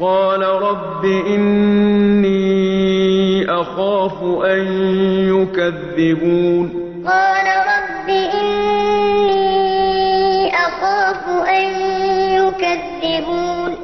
قَالَ رَبِّ إِنِّي أَخَافُ أَن يُكَذِّبُونِ. قَالَ رَبِّ إِنِّي أَخَافُ أَن يُكَذِّبُونِ.